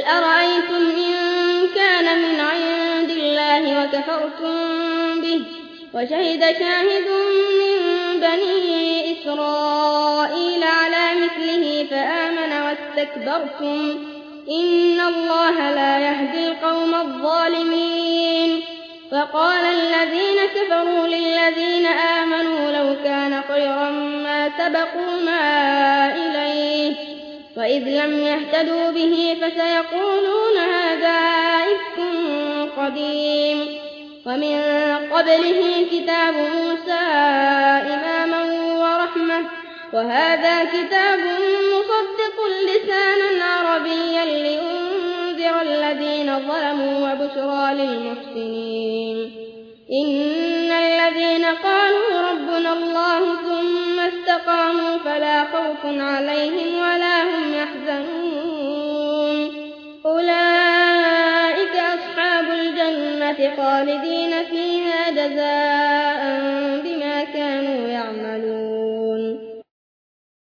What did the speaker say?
قل أرأيتم إن كان من عند الله وكفرتم به وشهد شاهد من بني إسرائيل على مثله فآمن واستكبرتم إن الله لا يهدي القوم الظالمين فقال الذين كفروا للذين آمنوا لو كان خيرا ما سبقونا إليه وإذ لم يهتدوا به فسيقولون هذا إفك قديم ومن قبله كتاب موسى إماما ورحمة وهذا كتاب مصدق لسانا عربيا لينذر الذين ظلموا وبشرى للمحسنين استقاموا فلا خوف عليهم ولا هم يحزنون. أولئك أصحاب الجنة خالدين فيها جزاء.